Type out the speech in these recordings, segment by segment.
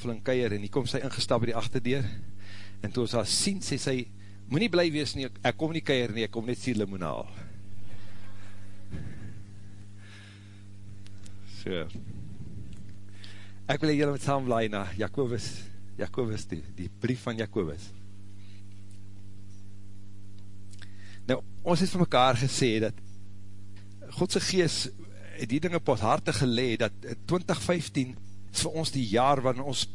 flinkeier, en die kom sy ingestap by die achterdeur, en toe ons haar sien, sê sy, moet nie bly wees nie, ek kom nie keier nie, ek kom net sien limoene haal. So, ek wil julle met saam blaai na Jacobus, Jacobus die, die brief van Jacobus. Nou, ons het vir mekaar gesê, dat Godse geest die dinge op ons harte gelee, dat 2015 is vir ons die jaar waarin ons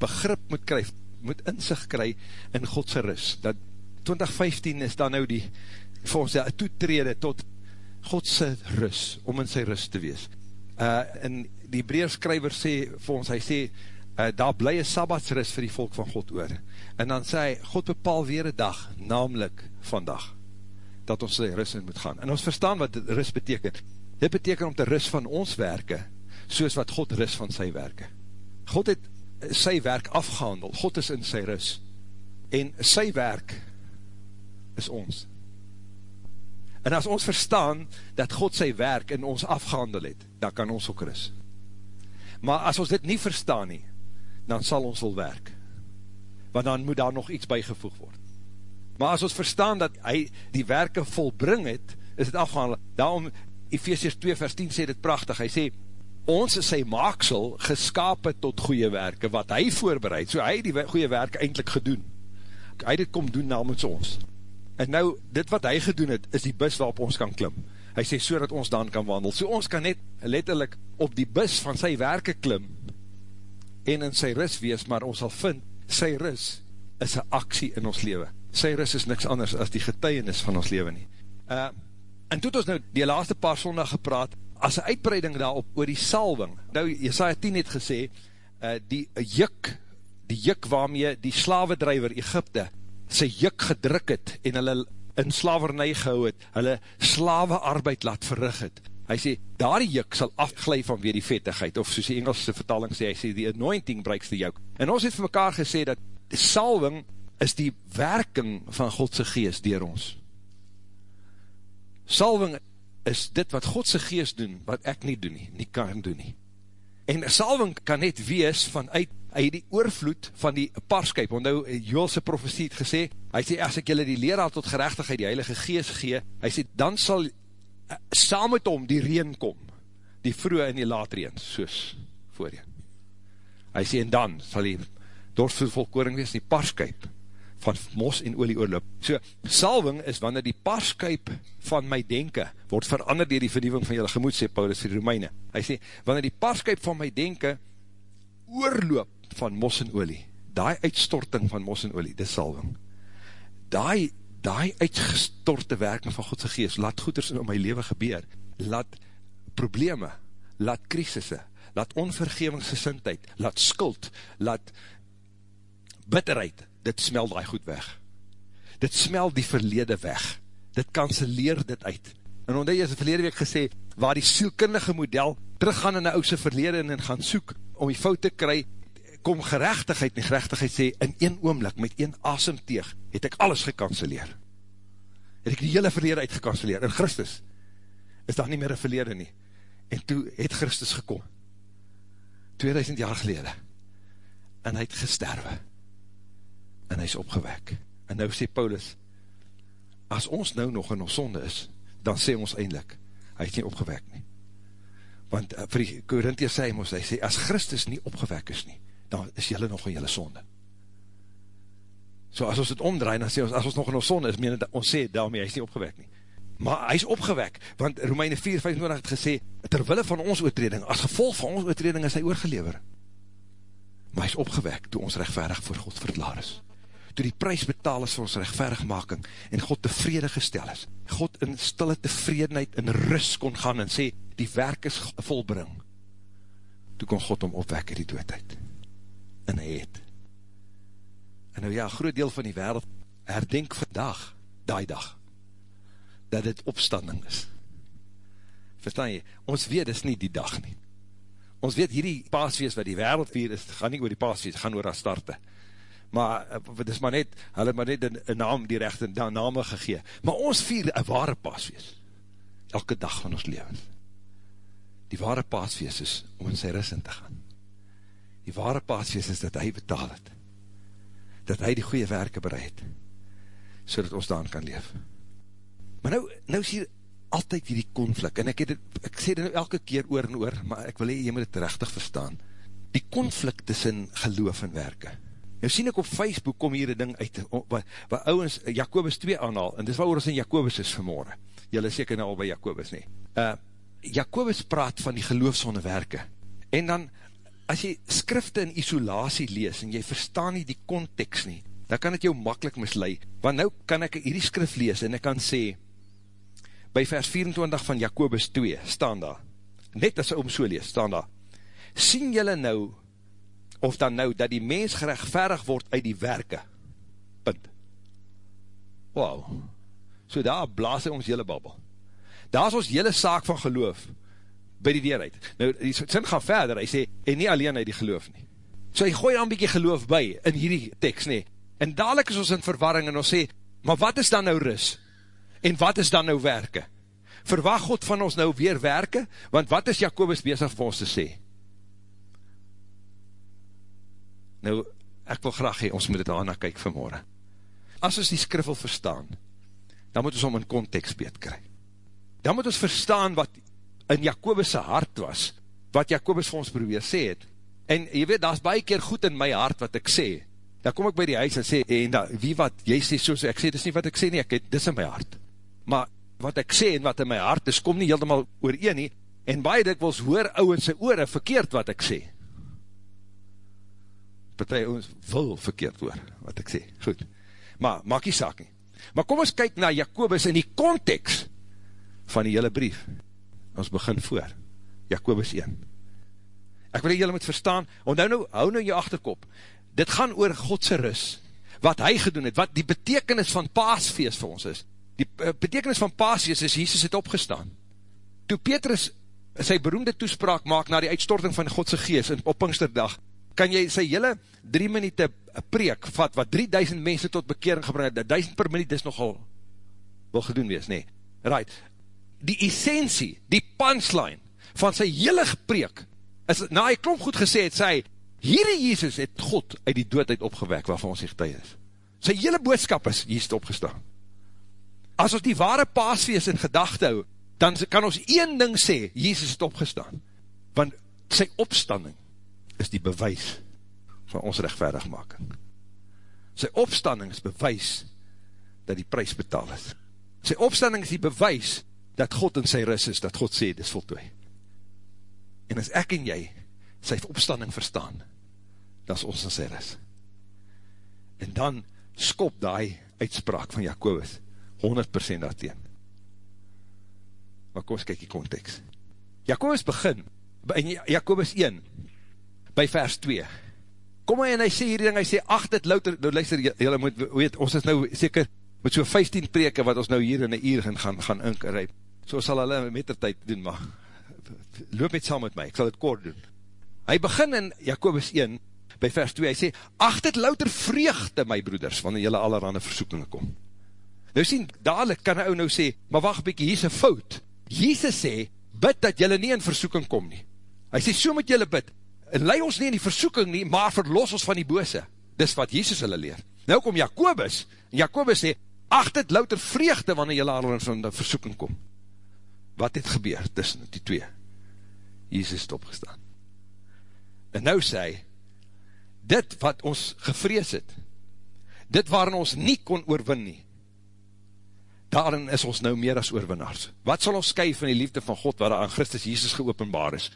begrip moet kry, moet inzicht kry in Godse rus. Dat 2015 is dan nou die, vir ons die toetrede tot Godse rus, om in sy rus te wees. Uh, en die breerskryver sê vir ons, hy sê, uh, daar bly een sabbatsrus vir die volk van God oor. En dan sê hy, God bepaal weer een dag, namelijk vandag, dat ons sy rus in moet gaan. En ons verstaan wat rus beteken. Dit beteken om te rus van ons werke, soos wat God rus van sy werke. God het sy werk afgehandel, God is in sy rus, en sy werk is ons. En as ons verstaan, dat God sy werk in ons afgehandel het, dan kan ons ook rus. Maar as ons dit nie verstaan nie, dan sal ons wel werk, want dan moet daar nog iets bijgevoeg word. Maar as ons verstaan dat hy die werke volbring het, is het afgehandel. Daarom, Ephesians 2 vers 10 sê dit prachtig, hy sê, ons is sy maaksel geskapen tot goeie werke, wat hy voorbereid, so hy die goeie werke eindelijk gedoen. Hy dit kom doen namens ons. En nou, dit wat hy gedoen het, is die bus waarop ons kan klim. Hy sê, so dat ons dan kan wandel. So ons kan net letterlijk op die bus van sy werke klim, en in sy ris wees, maar ons sal vind, sy ris is een aksie in ons leven. Sy ris is niks anders as die getuienis van ons leven nie. Uh, en toe het ons nou die laaste paar sondag gepraat, as een uitbreiding daarop oor die salwing, nou Jesaja 10 het gesê, uh, die juk, die juk waarmee die slavedrijver Egypte sy juk gedruk het en hulle in slavernij gehou het, hulle slawe arbeid laat verrig het. Hy sê, daar die juk sal afglij van weer die vettigheid, of soos die Engelse vertaling sê, hy sê, die anointing breaks die juk. En ons het vir mekaar gesê, dat die salwing is die werking van Godse geest dier ons. Salwing is dit wat Godse geest doen, wat ek nie doen nie, nie kan doen nie. En salwing kan net wees vanuit uit die oorvloed van die parskuip, want nou Joelse profesie het gesê, hy sê, as ek julle die leraar tot gerechtigheid, die heilige geest gee, hy sê, dan sal uh, saam met hom die reen kom, die vroege en die laat reen, soos voorheen. Hy sê, en dan sal die dorstvoedvolkoring wees, die parskuip, van mos en olie oorloop. So, salving is wanneer die parskuip van my denken word verander dier die vernieuwing van jylle gemoed, sê Paulus vir die Romeine. Hy sê, wanneer die parskuip van my denken oorloop van mos en olie, daai uitstorting van mos en olie, dis salving. Daai, daai uitgestorte werking van Godse geest, laat goeders in my leven gebeur, laat probleme, laat krisisse, laat onvergevingsgesintheid, laat skuld, laat bitterheid, dit smel die goed weg. Dit smel die verlede weg. Dit kanseleer dit uit. En omdat jy is verlede week gesê, waar die sielkundige model teruggaan in die ouse verlede en gaan soek, om die fout te kry, kom gerechtigheid en gerechtigheid sê, in een oomlik, met een asemteeg, het ek alles gekanseleer. Het ek die hele verlede uitgekanseleer. In Christus is daar nie meer een verlede nie. En toe het Christus gekom. 2000 jaar gelede. En hy het gesterwe en hy is opgewek. En nou sê Paulus, as ons nou nog in ons sonde is, dan sê ons eindelijk, hy is nie opgewek nie. Want uh, vir die Korinthië sê hy, hy sê, as Christus nie opgewek is nie, dan is jylle nog in jylle sonde. So as ons het omdraai, dan sê ons, as ons nog in ons sonde is, meen het, ons sê daarmee, hy is nie opgewek nie. Maar hy is opgewek, want Romeine 4, 25 het gesê, terwille van ons oortreding, as gevolg van ons oortreding is hy oorgelever. Maar hy is opgewek, toe ons rechtverig voor God verklaar is toe die prijs betaal is vir ons rechtverigmaking, en God tevrede gestel is, God in stille tevredenheid in rust kon gaan en sê, die werk is volbring, toe kon God om opwek in die doodheid, en hy het. En nou ja, groot deel van die wereld herdenk vandag, die dag, dat dit opstanding is. Verstaan jy, ons weet is nie die dag nie. Ons weet hierdie paasfeest wat die wereld vier is, gaan nie oor die paasfeest, gaan oor haar starte maar het is maar net, hulle het maar net een naam, die rechte name gegee. Maar ons vier een ware paasfeest, elke dag van ons leven. Die ware paasfeest is om in sy ris in te gaan. die ware paasfeest is dat hy betaal het, dat hy die goeie werke bereid, so dat ons daan kan leef. Maar nou, nou is hier altyd hierdie konflik, en ek, het ek sê dit nou elke keer oor en oor, maar ek wil hee, jy moet het rechtig verstaan, die konflik tussen geloof en werke. Nou sien ek op Facebook kom hier een ding uit, waar, waar ouwens Jacobus 2 aanhaal, en dis waar ons in Jacobus is vanmorgen. Julle seker nou al by Jacobus nie. Uh, Jacobus praat van die geloof sonder werke. En dan, as jy skrifte in isolatie lees, en jy verstaan nie die context nie, dan kan het jou makkelijk mislui, want nou kan ek hierdie skrif lees, en ek kan sê, by vers 24 van Jacobus 2, staan daar, net as om so lees, staan daar, sien jylle nou, of dan nou, dat die mens gerechtverig word uit die werke, punt. Wow, so daar blaas hy ons jylle babbel. Daar is ons jylle saak van geloof, by die deur uit. Nou, die sin gaan verder, hy sê, en nie alleen uit die geloof nie. So hy gooi dan bykie geloof by, in hierdie tekst nie, en dadelijk is ons in verwarring, en ons sê, maar wat is dan nou ris? En wat is dan nou werke? Verwacht God van ons nou weer werke? Want wat is Jacobus bezig vir ons te sê? Nou, ek wil graag hee, ons moet het aan kyk vanmorgen. As ons die skrif wil verstaan, dan moet ons om in context beet kry. Dan moet ons verstaan wat in Jacobus' hart was, wat Jacobus vir ons probeer sê het. En jy weet, daar is baie keer goed in my hart wat ek sê. Dan kom ek by die huis en sê, en da, wie wat, jy sê so, ek sê, dis nie wat ek sê nie, ek het, dis in my hart. Maar wat ek sê en wat in my hart is, kom nie heeltemal oor een nie, en baie dikwels hoor ou in sy oore verkeerd wat ek sê partij ons wil verkeerd hoor, wat ek sê, goed, maar maak die saak nie, maar kom ons kyk na Jacobus in die context van die hele brief, ons begin voor, Jacobus 1, ek wil julle moet verstaan, onthou nou, hou nou jou achterkop, dit gaan oor Godse ris, wat hy gedoen het, wat die betekenis van paasfeest vir ons is, die eh, betekenis van paasfeest is, Jesus het opgestaan, toe Petrus sy beroemde toespraak maak na die uitstorting van Godse geest op Pinksterdag, kan jy sy hele drie minuut preek vat, wat 3000 mense tot bekering gebring het, 1000 per minuut is nogal wil gedoen wees, nee. Right. Die essentie, die punchline van sy hele preek, is, na hy klomp goed gesê het, sy, hierdie Jesus het God uit die dood uit opgewek, waarvan ons die getuig is. Sy hele boodskap is, hier is opgestaan. As ons die ware paasfeest in gedachte hou, dan kan ons een ding sê, Jesus het opgestaan. Want sy opstanding is die bewys van ons rechtvaardigmaking. Sy opstanding is bewys dat die prijs betaal is. Sy opstanding is die bewys dat God in sy ris is, dat God sê, dit is voltooi. En as ek en jy sy opstanding verstaan, dat is ons in sy ris. En dan skop die uitspraak van Jacobus 100% daarteen. Maar kom kyk die context. Jacobus begin, in Jacobus by vers 2. Kom hy en hy sê hierdie ding, hy sê, ach dit louter, nou luister, jylle moet weet, ons is nou seker met so 15 preke wat ons nou hier in een uur gaan, gaan inkeryp. So sal hulle met die tijd doen, maar loop met saam met my, ek sal het kort doen. Hy begin in Jacobus 1, by vers 2, hy sê, ach dit louter vreugde, my broeders, wanneer jylle allerhande versoekingen kom. Nou sien, dadelijk kan hy nou sê, maar wacht bykie, hier is een fout. Jesus sê, bid dat jylle nie in versoeking kom nie. Hy sê, so moet jylle bid, en lei ons nie in die versoeking nie, maar verlos ons van die bose. Dis wat Jesus hulle leer. Nou kom Jacobus, en Jacobus sê, acht het louter vreugde, wanneer jy later in die versoeking kom. Wat het gebeur tussen die twee? Jesus het opgestaan. En nou sê hy, dit wat ons gevrees het, dit waarin ons nie kon oorwin nie, daarin is ons nou meer as oorwinnaars. Wat sal ons sky van die liefde van God, waar aan Christus Jesus geopenbaar is?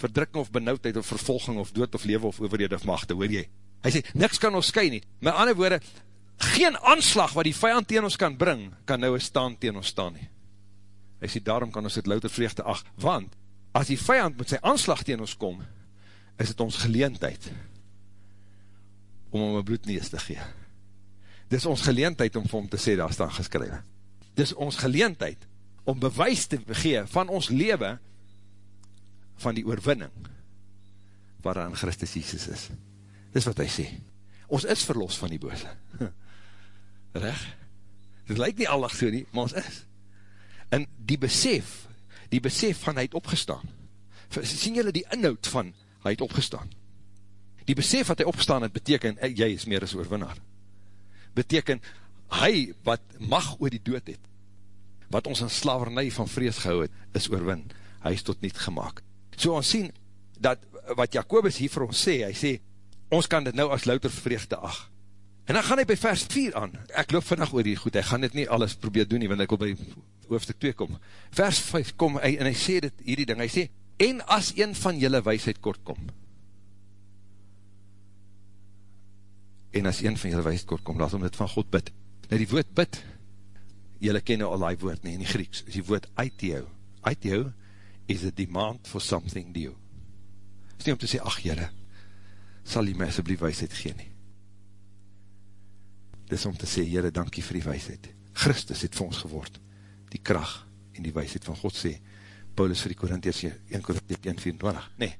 Verdrukking of benauwdheid of vervolging of dood of lewe of overhede of machte, hoor jy? Hy sê, niks kan ons sky nie. Met ander woorde, geen aanslag wat die vijand teen ons kan bring, kan nou een staan teen ons staan nie. Hy sê, daarom kan ons dit louter vreugde ach, want, as die vijand met sy aanslag teen ons kom, is het ons geleentheid om om een bloednees te gee. Dit is ons geleentheid om vir hom te sê, daar staan geskrywe. Dit is ons geleentheid om bewys te gee van ons leven, van die oorwinning waaraan Christus Jesus is. Dis wat hy sê. Ons is verlos van die bose. Reg? Dit lyk nie allag so nie, maar ons is. En die besef, die besef van hy het opgestaan. Sien julle die inhoud van hy het opgestaan? Die besef wat hy opstaan het, beteken, jy is meer as oorwinnaar. Beteken, hy wat mag oor die dood het, wat ons in slavernij van vrees gehou het, is oorwin. Hy is tot niet gemaakt. So ons sien, dat wat Jacobus hier vir ons sê, hy sê, ons kan dit nou as louter vreugde ag. En dan gaan hy by vers 4 aan. Ek loop vannacht oor die goed, hy gaan dit nie alles probeer doen nie, want ek wil by hoofdstuk 2 kom. Vers 5 kom hy, en hy sê dit, hierdie ding, hy sê, en as een van julle wijsheid kort kom, en as een van julle wijsheid kort kom, laat om dit van God bid. Nou die woord bid, julle ken nou al die woord nie, in die Grieks, is die woord aiteo. Aiteo is a demand for something new. Is nie om te sê, ach jylle, sal jy my asblief wijsheid gee nie. Dis om te sê, jylle, dankie vir die wijsheid. Christus het vir ons geword, die kracht en die wijsheid van God sê, Paulus vir die Korintiërs 1 Korintiërs 1,24, nee,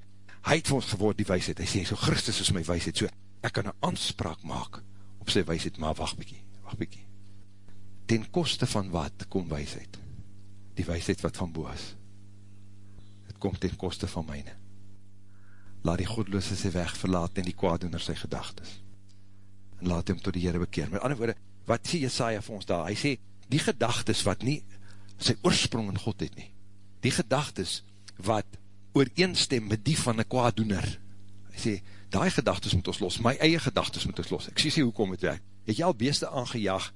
hy het vir ons geword die wijsheid, hy sê, so Christus is my wijsheid, so ek kan een aanspraak maak op sy wijsheid, maar wacht bykie, wacht bykie. Ten koste van wat kom wijsheid? Die wijsheid wat van boos. Het kom ten koste van myne. Laat die godloose sy weg verlaat en die kwaaddoener sy gedagtes. En laat hem tot die Heere bekeer. Met ander woorde, wat sê Jesaja vir ons daar? Hy sê, die gedagtes wat nie sy oorsprong in God het nie, die gedagtes wat ooreenstem met die van een kwaaddoener, hy sê, die gedagtes moet ons los, my eie gedagtes moet ons los, ek sê sê hoekom het werk, het jy al beeste aangejaag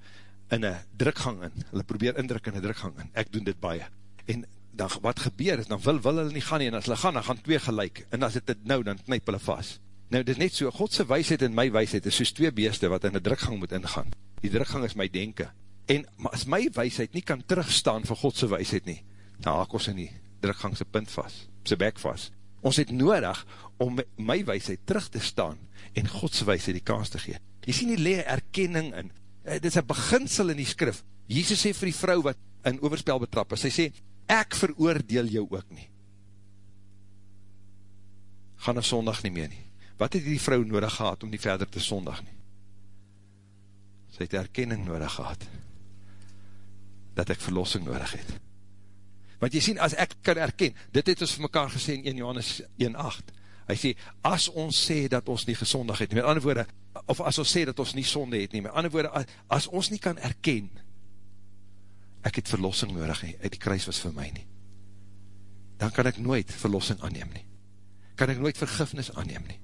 in een drukgang in, hulle probeer indruk in een drukgang in, ek doen dit baie, en dan wat gebeur is, dan wil, wil hulle nie gaan nie, en as hulle gaan, dan gaan twee gelijk, en as het dit nou, dan knyp hulle vast. Nou, dit is net so, Godse wijsheid en my wijsheid is soos twee beeste wat in een drukgang moet ingaan. Die drukgang is my denken, En as my wijsheid nie kan terugstaan vir Godse wijsheid nie, dan haak ons in die drukgangse punt vast, sy bek vast. Ons het nodig om my wijsheid terug te staan en Godse wijsheid die kans te gee. Jy sien die lee erkenning in, eh, dit is een beginsel in die skrif. Jesus sê vir die vrou wat in overspel betrap is, hy sê, ek veroordeel jou ook nie. Gaan een sondag nie meer nie. Wat het die vrou nodig gehad om nie verder te sondag nie? Sy het erkenning nodig gehad dat ek verlossing nodig het. Want jy sien, as ek kan erken, dit het ons vir mekaar gesê in 1 Johannes 1,8, hy sê, as ons sê dat ons nie gezondig het, met ander woorde, of as ons sê dat ons nie sonde het nie, met ander woorde, as ons nie kan erken, ek het verlossing nodig nie, uit die kruis was vir my nie, dan kan ek nooit verlossing aanneem nie, kan ek nooit vergifnis aanneem nie,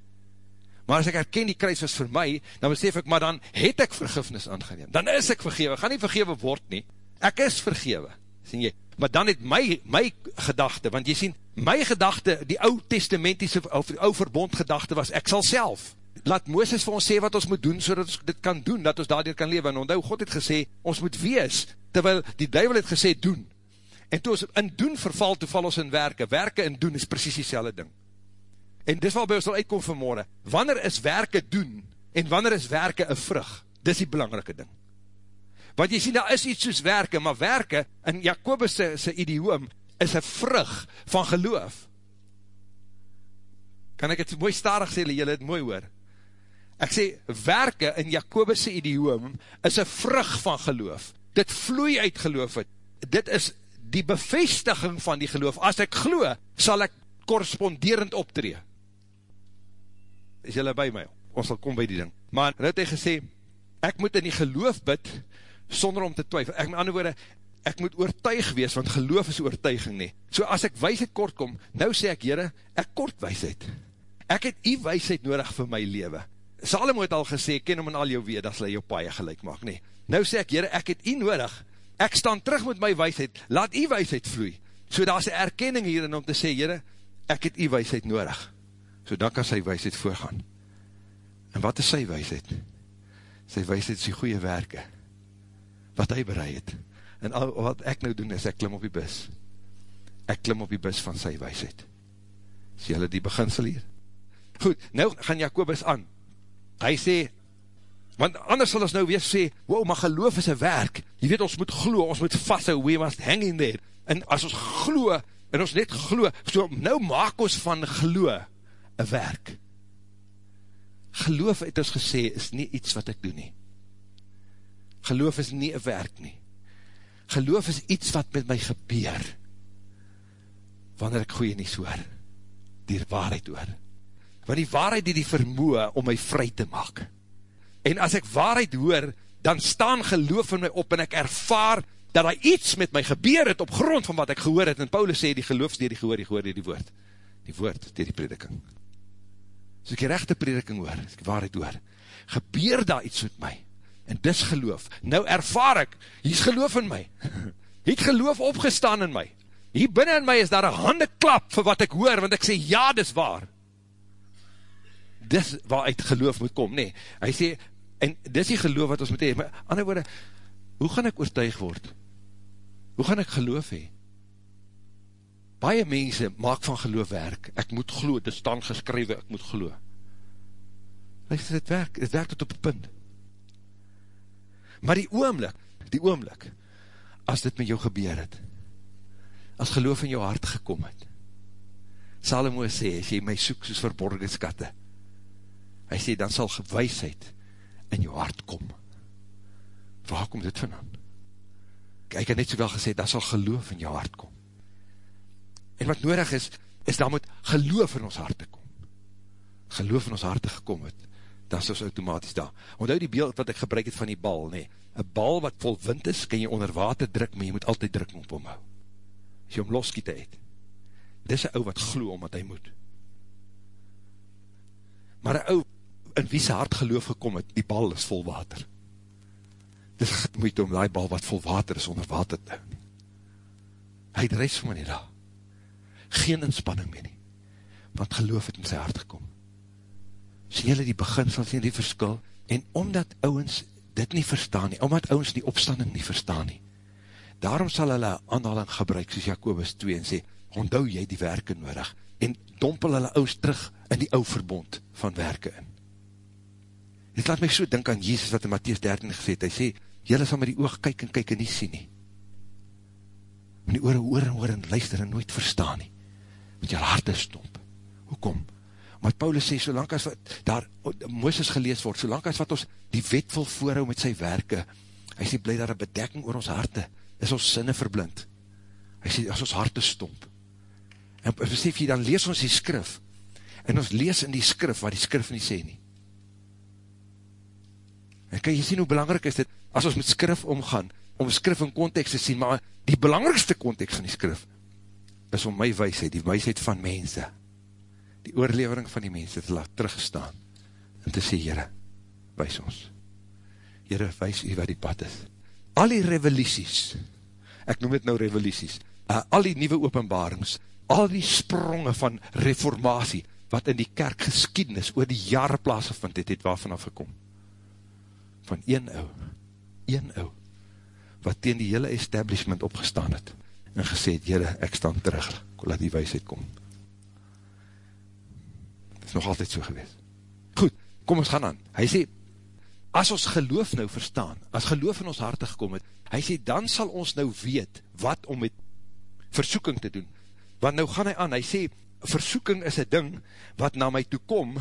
maar as ek erken die kruis was vir my, dan besef ek, maar dan het ek vergifnis aangeneem, dan is ek vergewe, gaan nie vergewe word nie, ek is vergewe, sien jy, maar dan het my, my gedachte, want jy sien, my gedachte, die oud testamentiese, of die oud verbond gedachte was, ek sal self, laat Mooses vir ons sê wat ons moet doen, so dat ons dit kan doen, dat ons daardoor kan leven, en onthou, God het gesê, ons moet wees, terwyl die duivel het gesê, doen, en toe ons in doen verval, toe val ons in werke, werke en doen is precies die selle ding, en dis wat by ons sal uitkom vanmorgen, wanneer is werke doen, en wanneer is werke een vrug, dis die belangrike ding, Want jy sien, daar is iets soos werke, maar werke, in Jacobus sy idioom, is een vrug van geloof. Kan ek het mooi starig sê, jylle het mooi hoor. Ek sê, werke in Jacobus idioom, is een vrug van geloof. Dit vloei uit geloof het. Dit is die bevestiging van die geloof. As ek glo, sal ek korresponderend optree. Is jylle by my? Ons sal kom by die ding. Maar, nou het hy gesê, ek moet in die geloof bid, sonder om te twyfel. Ek met ander woorde, ek moet oortuig wees, want geloof is oortuiging nie. So as ek wijsheid kort kom, nou sê ek, jyre, ek kort wijsheid. Ek het die wijsheid nodig vir my leven. Salomo het al gesê, ken om in al jou weet, dat sal jou paie gelijk maak, nie. Nou sê ek, jyre, ek het die nodig. Ek staan terug met my wijsheid, laat die wijsheid vloei. So daar is een erkenning hierin om te sê, jyre, ek het die wijsheid nodig. So dan kan sy wijsheid voorgaan. En wat is sy wijsheid? Sy wijsheid is die goeie werke wat hy bereid het. En al wat ek nou doen is, ek klim op die bus. Ek klim op die bus van sy wijsheid. Sê hulle die beginsel hier? Goed, nou gaan Jacobus aan. Hy sê, want anders sal ons nou weer sê, wow, maar geloof is een werk. Je weet, ons moet glo, ons moet vasthou, we must hang in there. En as ons glo, en ons net glo, so nou maak ons van glo een werk. Geloof het ons gesê, is nie iets wat ek doen nie. Geloof is nie een werk nie. Geloof is iets wat met my gebeur, wanneer ek goeie nie hoor, dier waarheid hoor. want die waarheid die die vermoe om my vry te maak. En as ek waarheid hoor, dan staan geloof in my op, en ek ervaar, dat daar iets met my gebeur het, op grond van wat ek gehoor het, en Paulus sê, die geloof is die gehoor, die gehoor die, die woord, die woord, die die prediking. So ek die rechte prediking hoor, as ek waarheid hoor, gebeur daar iets met my, en dis geloof, nou ervaar ek, hier is geloof in my, hier het geloof opgestaan in my, hier binnen in my is daar een handeklap vir wat ek hoor, want ek sê, ja, dis waar, dis waaruit geloof moet kom, nee, hy sê, en dis die geloof wat ons moet hee, maar ander woorde, hoe gaan ek oortuig word? Hoe gaan ek geloof hee? Baie mense maak van geloof werk, ek moet geloof, dit staan geskrywe, ek moet geloof. Luister, dit werk, dit werk tot op punt. Maar die oomlik, die oomlik, as dit met jou gebeur het, as geloof in jou hart gekom het, Salomo sê, as jy my soek soos verborgen skatte, hy sê, dan sal gewijsheid in jou hart kom. Waar kom dit vandaan? Ek het net sowel gesê, dan sal geloof in jou hart kom. En wat nodig is, is dan moet geloof in ons harte kom. Geloof in ons harte gekom het, dan is ons automatisch daar. Onthou die beeld wat ek gebruik het van die bal, nee, een bal wat vol wind is, kan jy onder water druk, maar jy moet altyd druk op omhou. As jy om loskiet het, dis een ou wat glo om wat hy moet. Maar een ou, in wie sy hart geloof gekom het, die bal is vol water. Dis moeite om die bal wat vol water is, onder water te hou. Hy het reis van my nie daar. Geen inspanning meer nie. Want geloof het in sy hart gekom. Sien jylle die beginsel, sien die verskil? En omdat ouwens dit nie verstaan nie, omdat ouwens die opstanding nie verstaan nie, daarom sal hulle aanhaling gebruik, soos Jacobus 2, en sê, onthou jy die werke nodig, en dompel hulle ouwens terug in die ou verbond van werke in. Dit laat my so dink aan Jezus wat in Matthies 13 gesê het, hy sê, jylle sal met die oog kyk en kyk en nie sien nie. Met die oor en oor en oor en luister en nooit verstaan nie. Met jylle hart is stomp. Hoekom? Maar Paulus sê, solang as wat daar Mooses gelees word, solang as wat ons die wet wil voorhou met sy werke, hy sê, bly daar een bedekking oor ons harte, is ons sinne verblind. Hy sê, as ons harte stomp. En besef jy, dan lees ons die skrif, en ons lees in die skrif, wat die skrif nie sê nie. En kan jy sien hoe belangrijk is dit, as ons met skrif omgaan, om skrif in context te sien, maar die belangrikste context van die skrif, is om my weisheid, die weisheid van mense, die oorlevering van die mense te laat terugstaan, en te sê, Heere, weis ons. Heere, weis u wat die pad is. Al die revoluties, ek noem het nou revoluties, uh, al die nieuwe openbarings, al die sprongen van reformatie, wat in die kerk geskiednis oor die jare plaas gevind het, het waarvan afgekom van een ou, een ou, wat teen die hele establishment opgestaan het, en gesê het, jyre, ek staan terug, laat die wijsheid kom. Het is nog altyd so gewees. Goed, kom ons gaan aan. Hy sê, as ons geloof nou verstaan, as geloof in ons harte gekom het, hy sê, dan sal ons nou weet, wat om met versoeking te doen. Want nou gaan hy aan, hy sê, versoeking is een ding, wat na my toe kom,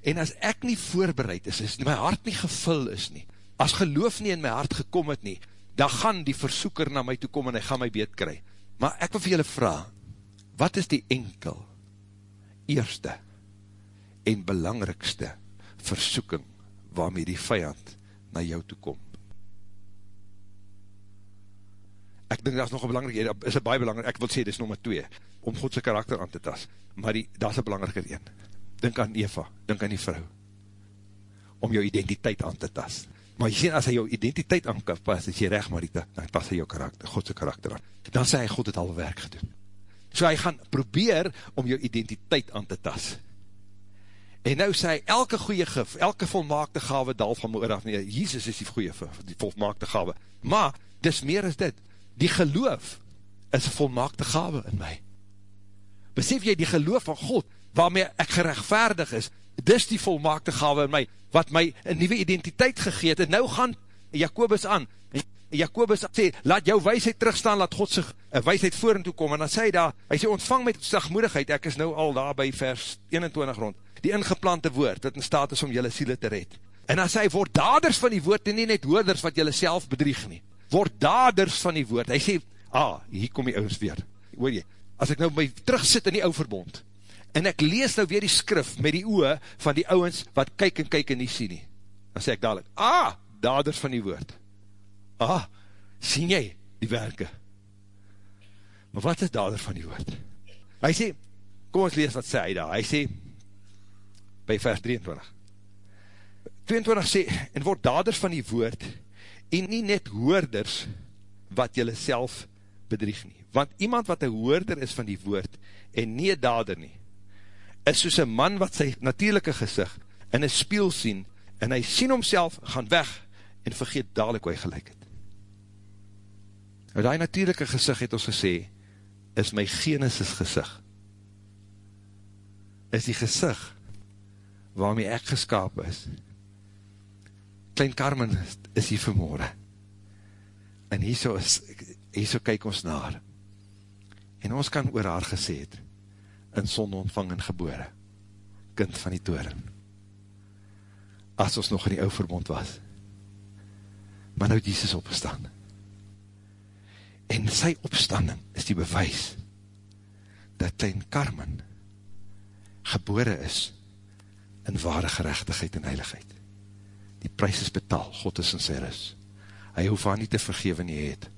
En as ek nie voorbereid is, is my hart nie gevul is nie, as geloof nie in my hart gekom het nie, dan gaan die versoeker na my toe kom en hy gaan my beet kry. Maar ek wil vir julle vraag, wat is die enkel, eerste en belangrikste versoeking waarmee die vijand na jou toe kom? Ek dink dat is nog een belangrijk, is een baie belangrijk, ek wil sê, dit is nummer twee, om Godse karakter aan te tas, maar die, dat is een belangrijker een dink aan Eva, dink aan die vrou, om jou identiteit aan te tas. Maar jy sê, as hy jou identiteit aanpas, as jy recht Marita, dan tas hy jou karakter, Godse karakter aan. Dan sê hy, God het al werk gedoen. So hy gaan probeer om jou identiteit aan te tas. En nou sê hy, elke goeie gif, elke volmaakte gave dal van my oor af, nee, Jesus is die goeie gif, die volmaakte gave. Maar, dis meer as dit, die geloof is volmaakte gave in my. Besef jy, die geloof van God, waarmee ek gerechtvaardig is, dis die volmaakte gave in my, wat my een nieuwe identiteit gegeet, en nou gaan Jacobus aan, Jacobus sê, laat jou wijsheid terugstaan, laat God sig een wijsheid voor en toe kom, en dan sê hy daar, hy sê, ontvang met sagmoedigheid, ek is nou al daar by vers 21 rond, die ingeplante woord, wat in staat is om jylle siele te red. En dan sê hy, word daders van die woord, en nie net hoorders wat jylle self bedrieg nie, word daders van die woord, hy sê, ah, hier kom die ouds weer, hoor jy, as ek nou my terug sit in die ou verbond, en ek lees nou weer die skrif met die oe van die ouwens wat kyk en kyk en nie sien nie. Dan sê ek dadelijk, ah, daders van die woord. Ah, sien jy die werke? Maar wat is dader van die woord? Hy sê, kom ons lees wat sê hy daar, hy sê, by vers 23, 22 sê, en word daders van die woord, en nie net hoorders, wat jylle self bedrieg nie. Want iemand wat een hoorder is van die woord, en nie een dader nie, is soos een man wat sy natuurlijke gezicht in een spiel sien, en hy sien homself, gaan weg, en vergeet dadelijk hoe hy gelijk het. Nou die natuurlijke gezicht het ons gesê, is my genesis gezicht. Is die gezicht, waarmee ek geskapen is. Klein Carmen is hier vanmorgen. En hier so, is, hier so kyk ons naar. En ons kan oor haar gesê het, in sonde ontvang en gebore, kind van die toren, as ons nog in die ou verbond was, maar nou Jesus opgestaan, en sy opstanding is die bewys, dat klein Carmen, gebore is, in ware gerechtigheid en heiligheid, die prijs is betaal, God is in sy ris, hy hoef haar nie te vergewe nie het,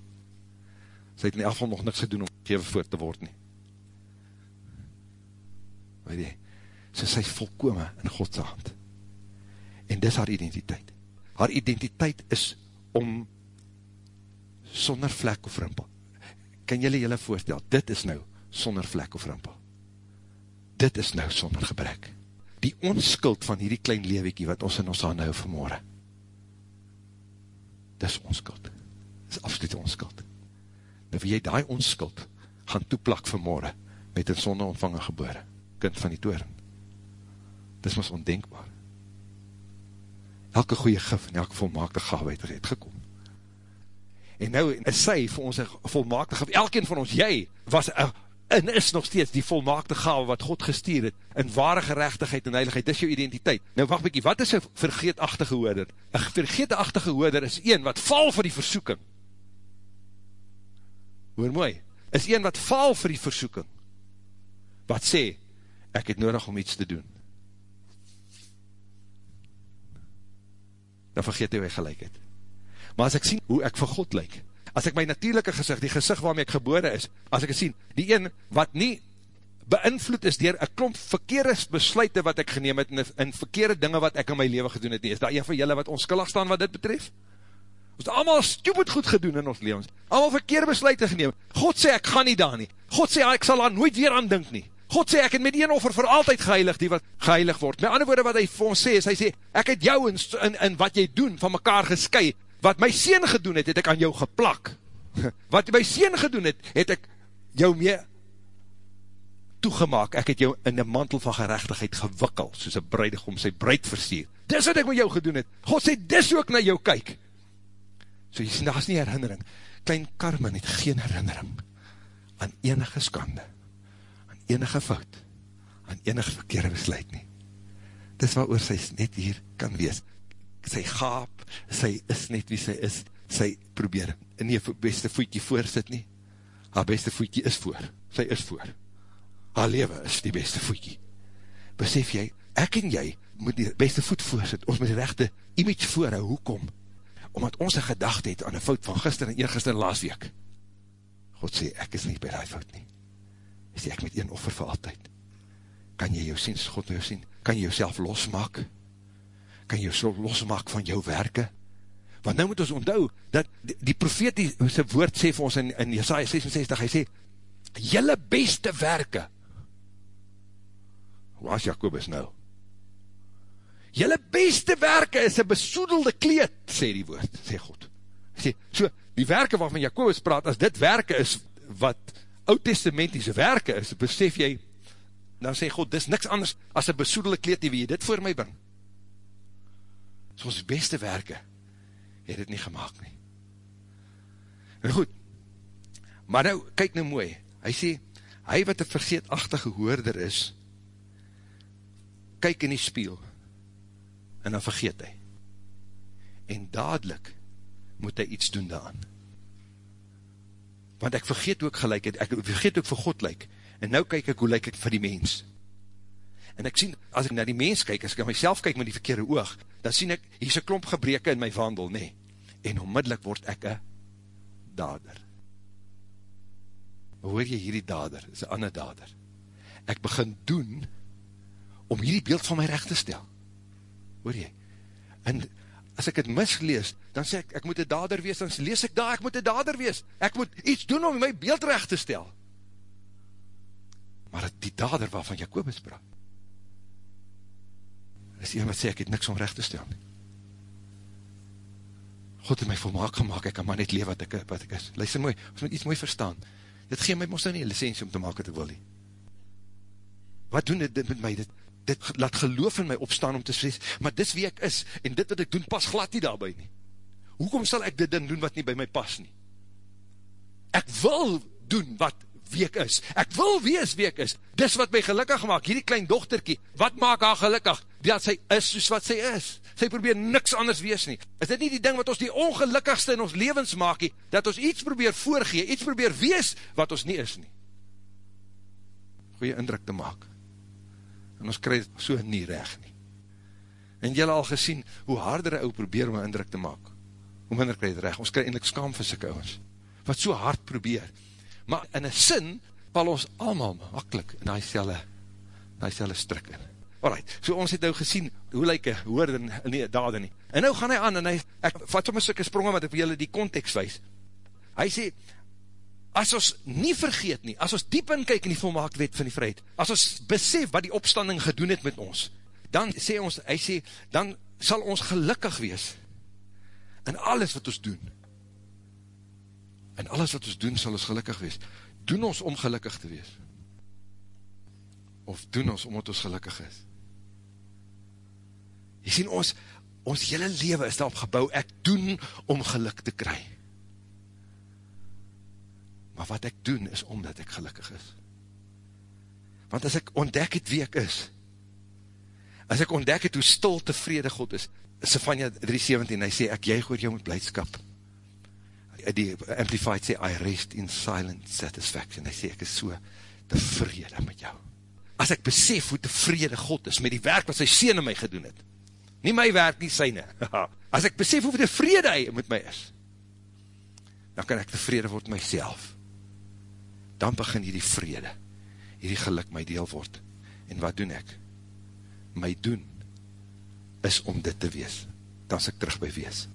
sy het in die afval nog niks gedoen om vergewe voor te word nie, weet jy, so sy volkome in Godse hand. En dis haar identiteit. Haar identiteit is om sonder vlek of rimpel. Kan jylle jylle voorstel, dit is nou sonder vlek of rimpel. Dit is nou sonder gebrek. Die onskuld van hierdie klein lewekie wat ons in ons aan hou vanmorgen. Dis onskuld. Dis absoluut onskuld. Nou wil jy die onskuld gaan toeplak vanmorgen met een sonde ontvangen gebore kind van die toren. Dis ons ondenkbaar. Elke goeie gif en elke volmaakte gaf het er gekom. En nou is sy vir ons een volmaakte gaf, elkeen van ons, jy, was en is nog steeds die volmaakte gave wat God gestuur het, in ware gerechtigheid en heiligheid, dis jou identiteit. Nou wacht bykie, wat is een vergeetachtige hoorder? Een vergeetachtige hoorder is een wat val vir die versoeking. Hoor mooi, is een wat val vir die versoeking. Wat sê, ek het nodig om iets te doen. Dan vergeet hy hoe hy gelijk het. Maar as ek sien hoe ek vir God lyk, as ek my natuurlijke gezicht, die gezicht waarmee ek gebore is, as ek sien, die een wat nie beïnvloed is dier een klomp verkeerde besluite wat ek geneem het, en, en verkeerde dinge wat ek in my leven gedoen het nie, is daar een van julle wat onskillig staan wat dit betref? Ons het allemaal stupid goed gedoen in ons levens, allemaal verkeerde besluite geneem, God sê ek ga nie daar nie, God sê ek sal daar nooit weer aan dink nie, God sê, ek het met een offer vir altyd geheilig, die wat geheilig word. Met ander woorde wat hy vir ons sê, is hy sê, ek het jou in, in, in wat jy doen, van mekaar gesky. Wat my sien gedoen het, het ek aan jou geplak. Wat my sien gedoen het, het ek jou mee toegemaak. Ek het jou in een mantel van gerechtigheid gewikkel, soos een breidegom sy breid versier. Dis wat ek met jou gedoen het. God sê, dis ook na jou kyk. So jy sê, daar is nie herinnering. Klein Carmen het geen herinnering aan enige skande enige fout, aan enige verkeerde besluit nie. Dis wat oor sy net hier kan wees. Sy gaap, sy is net wie sy is, sy probeer in die beste voetjie voorsit nie. Haar beste voetjie is voor, sy is voor. Haar leven is die beste voetjie. Besef jy, ek en jy moet die beste voet voorsit, ons moet die rechte image voorhou, hoekom? Omdat ons een gedachte het aan een fout van gister en eergister en laas week. God sê, ek is nie by die fout nie sê ek met een offer vir altyd. Kan jy jou sien, God jou sien, kan jy jouself losmaak? Kan jy jouself losmaak van jou werke? Want nou moet ons onthou, dat die, die profeet die sy woord sê vir ons in, in Jesaja 66, hy sê, jylle beste werke, waar is Jacobus nou? Jylle beste werke is een besoedelde kleed, sê die woord, sê God. Sê, so, die werke waarvan Jacobus praat, as dit werke is, wat oud-testamentiese werke is, besef jy, dan sê God, dis niks anders as een besoedelde kleed, die wie jy dit voor my bring. So ons beste werke, het dit nie gemaakt nie. En goed, maar nou, kyk nou mooi, hy sê, hy wat een vergeetachtige hoorder is, kyk in die spiel, en dan vergeet hy. En dadelijk, moet hy iets doen daan want ek vergeet ook gelijk, ek vergeet ook vir God lyk, en nou kyk ek hoe lyk ek vir die mens, en ek sien, as ek na die mens kyk, as ek na myself kyk met die verkeerde oog, dan sien ek, hier is een klomp gebreke in my wandel, nee, en onmiddellik word ek een dader. Hoor jy hierdie dader, is een ander dader. Ek begin doen, om hierdie beeld van my recht te stel. Hoor jy? En as ek het mislees, dan sê ek, ek moet een dader wees, dan lees ek daar, ek moet een dader wees. Ek moet iets doen om my beeld recht te stel. Maar die dader waarvan Jacobus praat, is iemand sê, ek het niks om recht te stel nie. God het my volmaak gemaakt, ek kan maar net leef wat ek, wat ek is. Luister mooi, ons moet iets mooi verstaan. Dit gee my ons nou nie licentie om te maak wat ek wil nie. Wat doen dit met my? Dit, dit laat geloof in my opstaan om te sê, maar dis wie ek is, en dit wat ek doen pas glad nie daarby nie. Hoekom sal ek dit ding doen wat nie by my pas nie? Ek wil doen wat wie ek is. Ek wil wees wie ek is. Dis wat my gelukkig maak, hierdie klein dochterkie, wat maak haar gelukkig? Dat sy is soos wat sy is. Sy probeer niks anders wees nie. Is dit nie die ding wat ons die ongelukkigste in ons levens maak nie, dat ons iets probeer voorgee, iets probeer wees wat ons nie is nie. Goeie indruk te maak. En ons krijg so nie recht nie. En jylle al gesien, hoe harder ou probeer om een indruk te maak, hoe minder krijg het recht. Ons krijg eindelijk skaam vir sikke ouwens, wat so hard probeer, maar in een sin val ons allemaal makkelijk in die selle, die selle strik in. Alright, so ons het nou gesien, hoe lyk een woord in die dade nie. En nou gaan hy aan, en hy, ek vat om een sikke sprongen, wat ek vir julle die context wees. Hy sê, as ons nie vergeet nie, as ons diep in kyk in die volmaak wet van die vrijheid, as ons besef wat die opstanding gedoen het met ons, dan sê ons, hy sê, dan sal ons gelukkig wees, in alles wat ons doen, en alles wat ons doen, sal ons gelukkig wees. Doen ons om gelukkig te wees? Of doen ons omdat ons gelukkig is? Jy sien, ons, ons hele leven is daarop gebouw, ek doen om geluk te kry. Maar wat ek doen, is omdat ek gelukkig is. Want as ek ontdek het wie ek is, as ek ontdek het hoe stil tevrede God is, Sefania 3.17, hy sê, ek juig oor jou met blijdskap, die Amplified sê, I rest in silent satisfaction. Hy sê, ek is so tevrede met jou. As ek besef hoe tevrede God is met die werk wat sy sien in my gedoen het, nie my werk, nie syne, as ek besef hoe tevrede hy met my is, dan kan ek tevrede word myself. Dan begin hierdie vrede, hierdie geluk my deel word. En wat doen ek? My doen is om dit te wees. Dan is ek terug by wees.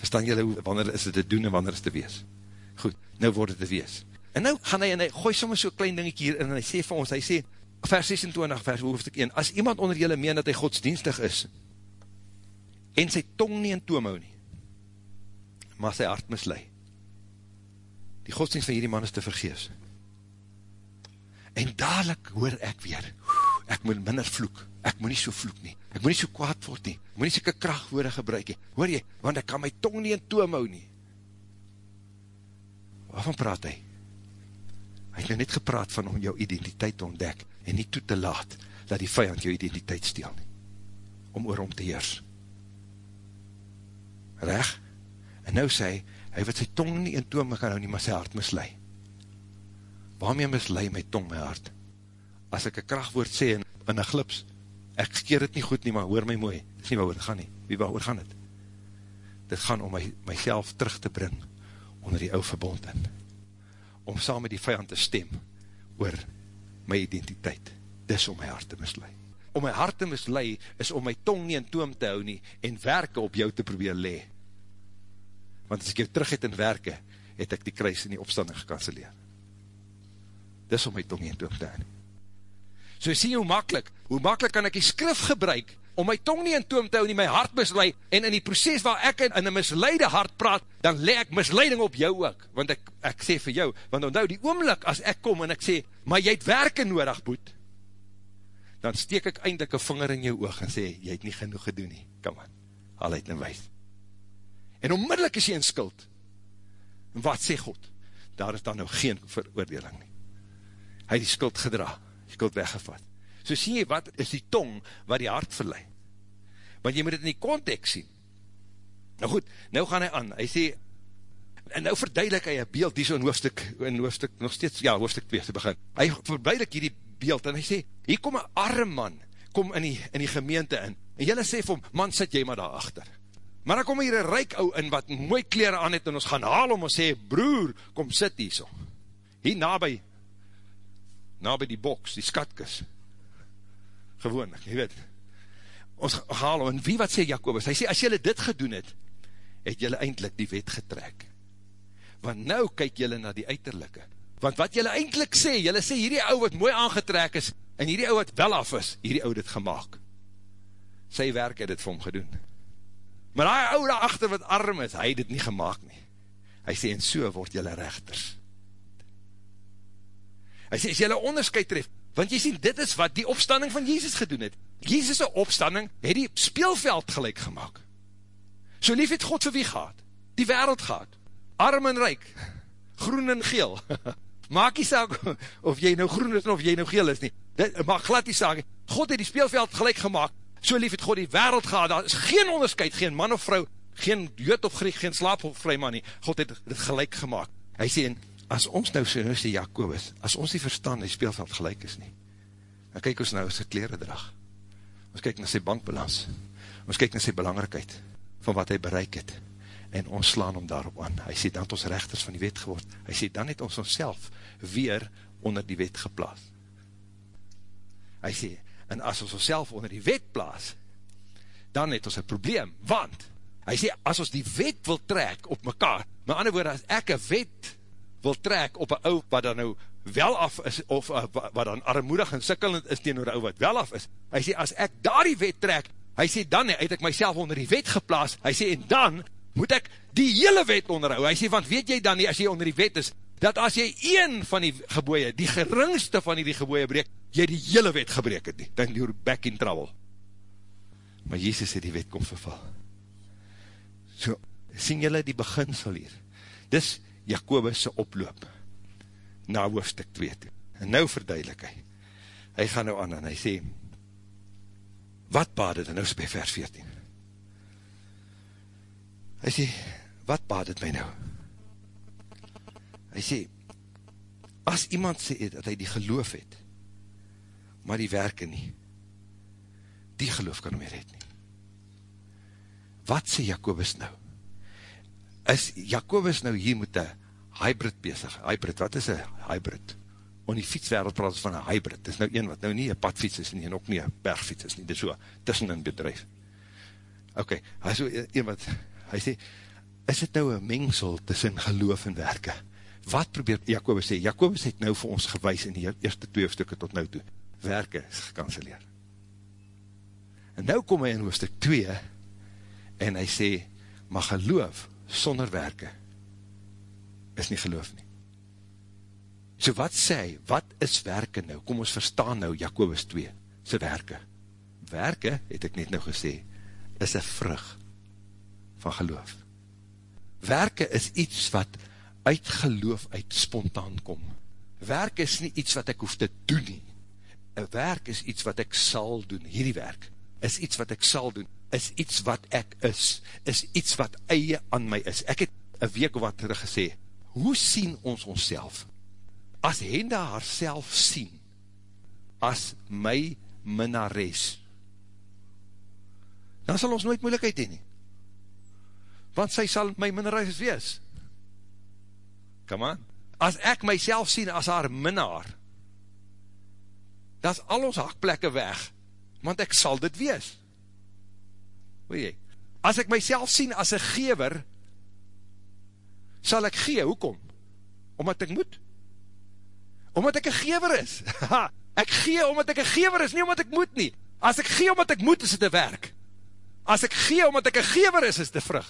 Verstaan julle, wanneer is dit te doen en wanneer is dit te wees? Goed, nou word dit te wees. En nou gaan hy en hy gooi soms so'n klein dingetje hier en hy sê vir ons, hy sê, vers 26, vers hoofdstuk 1, as iemand onder julle meen dat hy godsdienstig is, en sy tong nie in toom hou nie, maar sy hart mislui, die godsdienst van hierdie man is te vergees. En dadelijk hoor ek weer, ek moet minder vloek, ek moet nie so vloek nie, ek moet nie so kwaad word nie, ek moet nie soke krachtwoorde gebruik nie, hoor jy, want ek kan my tong nie in toom hou nie. Waarvan praat hy? Hy het nou net gepraat van om jou identiteit te ontdek, en nie toe te laat, dat die vijand jou identiteit steel nie, om oor om te heers. Reg? En nou sê hy, hy wat sy tong nie in toom kan hou nie, maar sy hart mislui. Waarmee mislui my tong my hart? As ek een krachtwoord sê in, in een glips, ek keer het nie goed nie, maar hoor my mooi, dit is nie waar het gaan nie, wie waar gaan het? Dit gaan om my, myself terug te bring, onder die ou verbond in, om saam met die vijand te stem, oor my identiteit, dis om my hart te mislui. Om my hart te mislui, is om my tong nie in toom te hou nie, en werke op jou te probeer le. Want as ek jou terug het in werke, het ek die kruis in die opstanding gekanceleer. Dis om my tong in toom te nie. So sien jy hoe makkelijk, hoe makkelijk kan ek die skrif gebruik, om my tong nie in toom te hou nie, my hart mislui, en in die proces waar ek in, in een misleide hart praat, dan le ek misleiding op jou ook, want ek, ek sê vir jou, want onthou die oomlik as ek kom en ek sê, maar jy het werke nodig, boet, dan steek ek eindelijk een vinger in jou oog en sê, jy het nie genoeg gedoen nie, kom aan, al uit en wees. En onmiddellik is jy in skuld, en wat sê God? Daar is dan nou geen veroordeling nie. Hy die skuld gedra, skuld weggevat. So sien jy, wat is die tong wat die hart verlei? Want jy moet het in die context sien. Nou goed, nou gaan hy aan, hy sê, en nou verduidelik hy een beeld, die so in hoofdstuk, in hoofdstuk, nog steeds, ja, hoofdstuk 2 te begin. Hy verduidelik hierdie beeld, en hy sê, hier kom een arm man, kom in die, in die gemeente in, en jylle sê vir hom, man, sit jy maar daar achter. Maar dan kom hier een rijk ou in, wat mooi kleren aan het, en ons gaan haal om, en sê, broer, kom sit hier so. Hier nabij, nabij die boks, die skatkis. Gewoon, jy weet. Ons haal om, en wie wat sê Jacobus? Hy sê, as jylle dit gedoen het, het jylle eindelijk die wet getrek. Want nou kyk jylle na die uiterlijke. Want wat jylle eindelijk sê, jylle sê, hierdie ou wat mooi aangetrek is, en hierdie ou wat wel af is, hierdie ou dit gemaakt. Sy werk het dit vir hom gedoen. Maar die ou daar achter wat arm is, hy het dit nie gemaakt nie. Hy sê, en so word jylle rechters. Hy sê, as jylle onderscheid tref, want jy sê, dit is wat die opstanding van Jezus gedoen het. Jezus' opstanding het die speelveld gelijk gemaakt. So lief het God vir wie gaat? Die wereld gaat. Arm en rijk. Groen en geel. Maak nie saak of jy nou groen is of jy nou geel is nie. Dit maak glad die saak. God het die speelveld gelijk gemaakt. So lief het God die wereld gehad. Daar is geen onderscheid, geen man of vrou, geen jood of griek, geen slaap of vry man nie. God het dit gelijk gemaakt. Hy sê, as ons nou so nou sê Jacobus, as ons die verstand die speelveld gelijk is nie, dan kyk ons nou sy kleren drag. Ons kyk na sy bankbalans. Ons kyk na sy belangrikheid van wat hy bereik het en ons slaan om daarop aan. Hy sê, dan het ons rechters van die wet geword. Hy sê, dan het ons ons weer onder die wet geplaas. Hy sê, en as ons ons onder die wet plaas, dan het ons een probleem, want, hy sê, as ons die wet wil trek op mekaar, met ander woord, as ek een wet wil trek op een ou wat dan nou wel af is, of uh, wat dan armoedig en sikkelend is tegen een ou wat wel af is, hy sê, as ek daar die wet trek, hy sê, dan het ek myself onder die wet geplaas, hy sê, en dan moet ek die hele wet onderhou. Hy sê, want weet jy dan nie, as jy onder die wet is, dat as jy een van die geboeie, die geringste van die geboeie breek, jy die hele wet gebreek het nie, dan you're back in trouble. Maar Jezus het die wet kom verval. So, sien jylle die beginsel hier. Dis Jacobus' oploop, na hoofdstuk 2 toe. En nou verduidelik hy. Hy gaan nou aan en hy sê, wat baad het, en nou is by vers 14. Hy sê, wat baad het my nou? Hy sê, as iemand sê dat hy die geloof het, maar die werke nie, die geloof kan nie red nie. Wat sê Jacobus nou? Is Jacobus nou hier met een hybrid bezig? Hybrid, wat is een hybrid? On die fietswereld praat van een hybrid. Dit is nou een wat nou nie een padfiets is nie, en ook nie een bergfiets is nie. Dit is so tussenin bedrijf. Ok, hy is so een wat hy sê, is dit nou een mengsel tussen geloof en werke? Wat probeer Jacobus sê? Jacobus het nou vir ons gewys in die eerste twee stukke tot nou toe. Werke is gekanceleer. En nou kom hy in hoofdstuk 2 en hy sê, maar geloof sonder werke is nie geloof nie. So wat sê hy, wat is werke nou? Kom ons verstaan nou Jacobus 2, sy werke. Werke, het ek net nou gesê, is een vrug van geloof. Werke is iets wat uit geloof uit spontaan kom. Werk is nie iets wat ek hoef te doen nie. Een werk is iets wat ek sal doen. Hierdie werk is iets wat ek sal doen. Is iets wat ek is. Is iets wat eie aan my is. Ek het een week wat terug gesê, hoe sien ons ons self? As Henda haar self sien, as my minnares, dan sal ons nooit moeilijkheid heen nie want sy sal my minnares wees. Come on. As ek myself sien as haar minnaar, dan is al ons hakplekke weg, want ek sal dit wees. Hoe jy? As ek myself sien as een gever, sal ek gee, hoekom? Omdat ek moet. Omdat ek een gever is. ek gee omdat ek een gever is, nie omdat ek moet nie. As ek gee omdat ek moet, is het een werk. As ek gee omdat ek een gever is, is een vrug.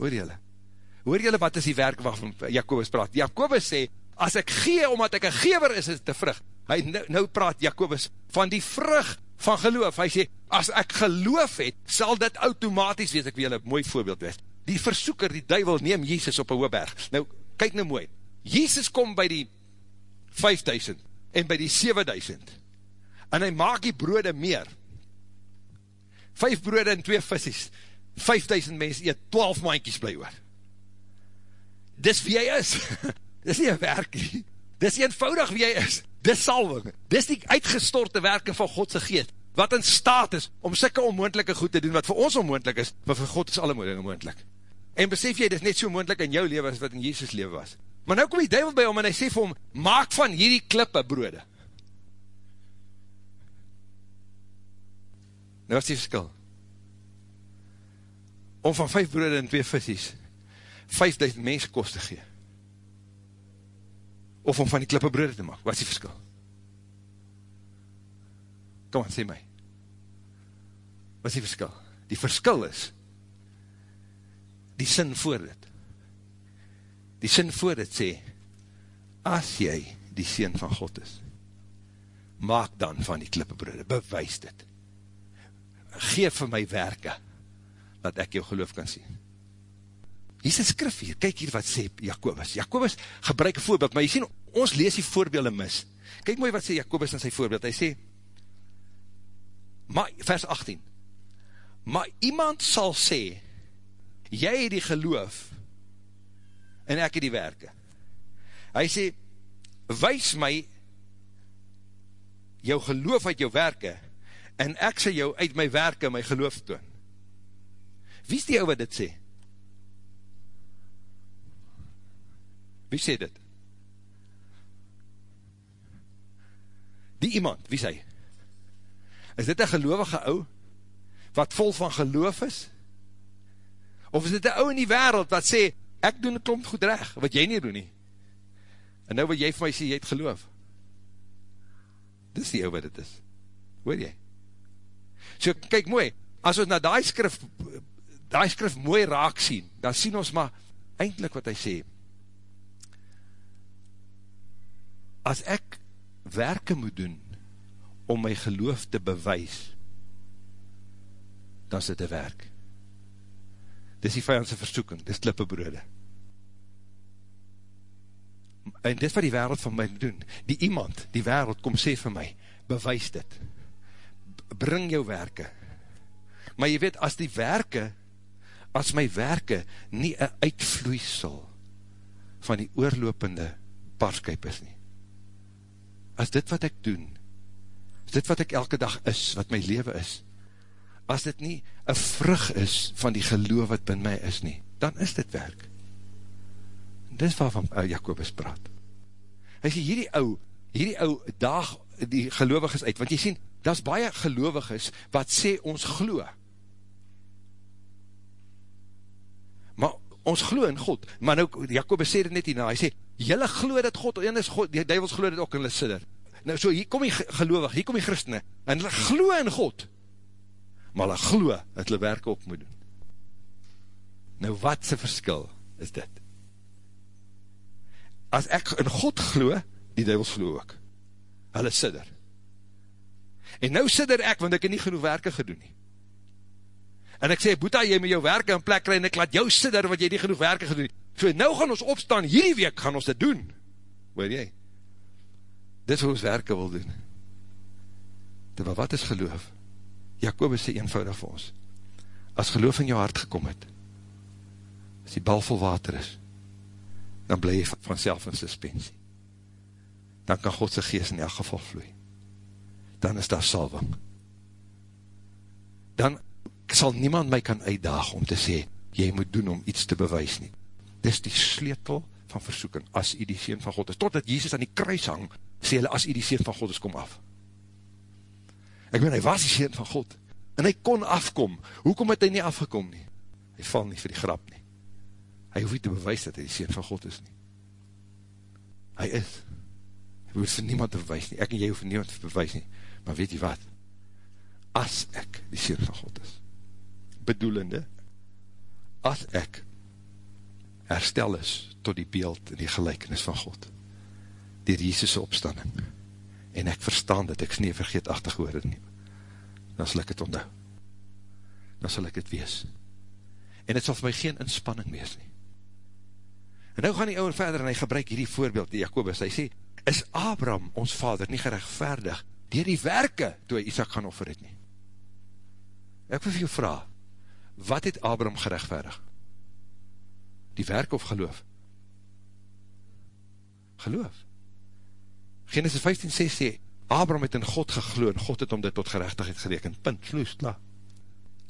Hoor jylle? Hoor jylle wat is die werk waarvan Jacobus praat? Jacobus sê, as ek gee omdat ek een gever is, is het een vrug. Hy, nou, nou praat Jacobus van die vrug van geloof. Hy sê, as ek geloof het, sal dit automatisch wees, ek wil jylle mooi voorbeeld wees. Die versoeker, die duivel, neem Jezus op een hoogberg. Nou, kyk nou mooi. Jezus kom by die 5000 en by die 7000 en hy maak die brode meer. Vijf brode en twee visies 5000 mens eet, 12 maankies bly oor. Dis wie hy is. Dis nie een werk nie. Dis eenvoudig wie hy is. dis salving, dis die uitgestorte werking van Godse geest, wat in staat is om sikke onmoendelike goed te doen, wat vir ons onmoendelik is, maar vir God is alle moendelik. En besef jy, dit net so moendelik in jou leven as wat in Jezus leven was. Maar nou kom die duivel by hom en hy sê vir hom, maak van hierdie klippe brode. Nou is die verskil. Om van vijf brode en twee visies, vijfduizend mense kost te gee. Of om van die klippe brode te maak, wat is die verskil? Kom aan, sê my. Wat is die verskil? Die verskil is, die sin voor dit. Die sin voor dit sê, as jy die Seen van God is, maak dan van die klippebrode, bewys dit. Geef vir my werke, dat ek jou geloof kan sien. Hier is een skrif hier, kyk hier wat sê Jacobus. Jacobus gebruik een voorbeeld, maar jy sien, ons lees die voorbeelde mis. Kyk mooi wat sê Jacobus in sy voorbeeld, hy sê, maar, vers 18, maar iemand sal sê, jy het die geloof, en ek het die werke. Hy sê, wees my jou geloof uit jou werke, en ek sê jou uit my werke my geloof toon. Wie is die ou wat dit sê? Wie sê dit? Die iemand, wie sê? Is dit een gelovige ou, wat vol van geloof is? Of is dit een ou in die wereld, wat sê, ek doen een klomp goed reg, wat jy nie doen nie. En nou wat jy vir my sê, jy het geloof. Dis die ou wat het is. Hoor jy? So, kyk mooi, as ons na die skrif, die skrif mooi raak sien, dan sien ons maar, eindelijk wat hy sê, as ek werke moet doen, om my geloof te bewys, dan is dit een werk. Dis die vijandse versoeking, dis klippebrode. En dit wat die wereld van my doen, die iemand, die wereld, kom sê vir my, bewys dit, bring jou werke, maar jy weet, as die werke, as my werke, nie een uitvloeisel, van die oorlopende parskuip is nie, as dit wat ek doen, as dit wat ek elke dag is, wat my leven is, as dit nie een vrug is, van die geloof wat by my is nie, dan is dit werk, dis waarvan uh, Jacobus praat. Hy sê, hierdie ou, hierdie ou daag die gelovig is uit, want jy sien, dat is baie gelovig is, wat sê ons glo. Maar ons glo in God, maar nou, Jacobus sê dit net hierna, hy sê, jylle glo dat God een is, God, die duivels glo dit ook in hulle sidder. Nou so, hier kom die gelovig, hier kom die christene, en hulle glo in God, maar hulle glo, dat hulle werk op moet doen. Nou wat sy verskil is dit? as ek in God glo, die duivels glo ook. Hulle sidder. En nou sidder ek, want ek het nie genoeg werke gedoen nie. En ek sê, Boeta, jy met jou werke in plek kry, en ek laat jou sidder, want jy nie genoeg werke gedoen nie. So nou gaan ons opstaan, hierdie week gaan ons dit doen. Hoor jy? Dit is hoe ons werke wil doen. Terwijl wat is geloof? Jacobus sê eenvoudig vir ons. As geloof in jou hart gekom het, as die bal vol water is, dan bly jy vanself in suspensie. Dan kan Godse geest in elk geval vloei. Dan is daar salving. Dan sal niemand my kan uitdaag om te sê, jy moet doen om iets te bewys nie. Dis die sleutel van versoeking, as jy die Seen van God is. Totdat Jezus aan die kruis hang, sê hulle, as jy die Seen van God is, kom af. Ek ben, hy was die Seen van God, en hy kon afkom. Hoekom het hy nie afgekom nie? Hy val nie vir die grap nie hy hoef nie te bewys dat hy die Seen van God is nie. Hy is. Hy hoef vir niemand te bewys nie. Ek en jy hoef vir niemand te bewys nie. Maar weet jy wat? As ek die Seen van God is, bedoelende, as ek herstel is tot die beeld en die gelijkenis van God, dier Jesus' opstanding, en ek verstaan dat ek nie vergeetachtig hoor nie, dan sal ek het onthou. Dan sal ek het wees. En het sal vir my geen inspanning wees nie. En nou gaan die ouwe verder en hy gebruik hierdie voorbeeld, die Jacobus, hy sê, is Abraham, ons vader, nie gerechtvaardig, dier die werke, toe hy Isaac gaan offer het nie. Ek wil vir jou vraag, wat het Abraham gerechtvaardig? Die werk of geloof? Geloof. Genesis 15, 6 sê, Abraham het in God gegloe, en God het om dit tot gerechtigheid gereken, punt, sloes, klaar.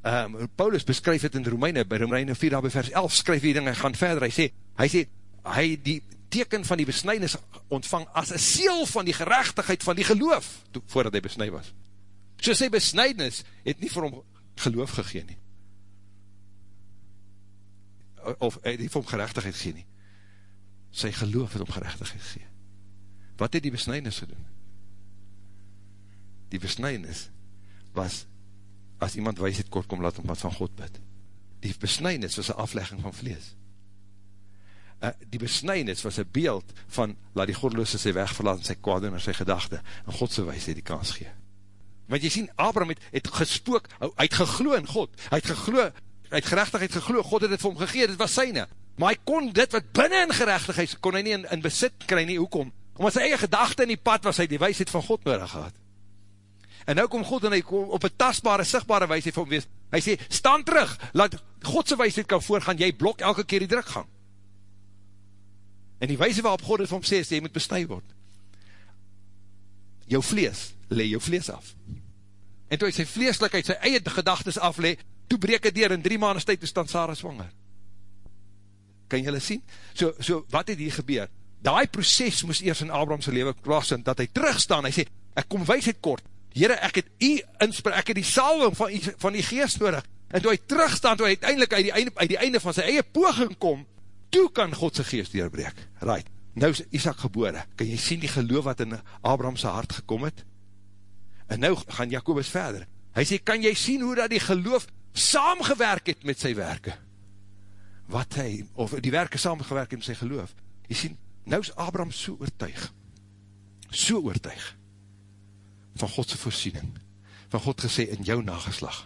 Um, Paulus beskryf het in Romeine, by Romeine 4, by vers 11, skryf die ding, hy gaan verder, hy sê, hy sê, hy die teken van die besnijnis ontvang as een seel van die gerechtigheid van die geloof, to, voordat hy besnij was. So sy besnijnis het nie vir hom geloof gegeen nie. Of hy het nie vir hom gerechtigheid gegeen nie. Sy geloof het om gerechtigheid gegeen. Wat het die besnijnis gedoen? Die besnijnis was, as iemand wijsheid kort kom, laat hom wat van God bid. Die besnijnis was een aflegging van vlees. Uh, die besnijnis was een beeld van, laat die godloose sy wegverlaat en sy kwaad en sy gedachte, en Godse wijsheid die kans gee. Want jy sien, Abraham het, het gespook, hy het gegloe in God, hy het gegloe, hy het gerechtigheid gegloe, God het het vir hom gegeen, dit was syne, maar hy kon dit wat binnen in gerechtigheid, kon hy nie in, in besit kry nie, hoekom? Omdat sy eie gedachte in die pad was, hy die wijsheid van God nodig gehad. En nou kom God en hy kom op een tastbare, sigbare wijsheid vir hom wees, hy sê, staan terug, laat Godse wijsheid kan voorgaan, jy blok elke keer die drukgang. En die wijze waarop God het vir hom sê, is jy moet bestuur word. Jou vlees, le jou vlees af. En toe hy sy vleeslikheid, sy eie gedagtes afle, toe breek het dier in drie maanden tyd, toe stand Sarah zwanger. Kan jylle sien? So, so wat het hier gebeur? Daai proces moes eers in Abrahamse leven plaas, dat hy terugstaan, hy sê, ek kom wijsheid kort, Heere, ek het u inspraak, ek het die salwing van, van die geest nodig, en toe hy terugstaan, toe hy uiteindelik uit die, einde, uit die einde van sy eie poging kom, toe kan Godse geest deurbreek. Right, nou is Isaac gebore, kan jy sien die geloof wat in Abrahamse hart gekom het? En nou gaan Jacobus verder. Hy sê, kan jy sien hoe dat die geloof saamgewerk het met sy werke? Wat hy, of die werke saamgewerk het met sy geloof? Jy sien, nou is Abraham so oortuig. So oortuig. Van Godse voorsiening. Van God gesê, in jou nageslag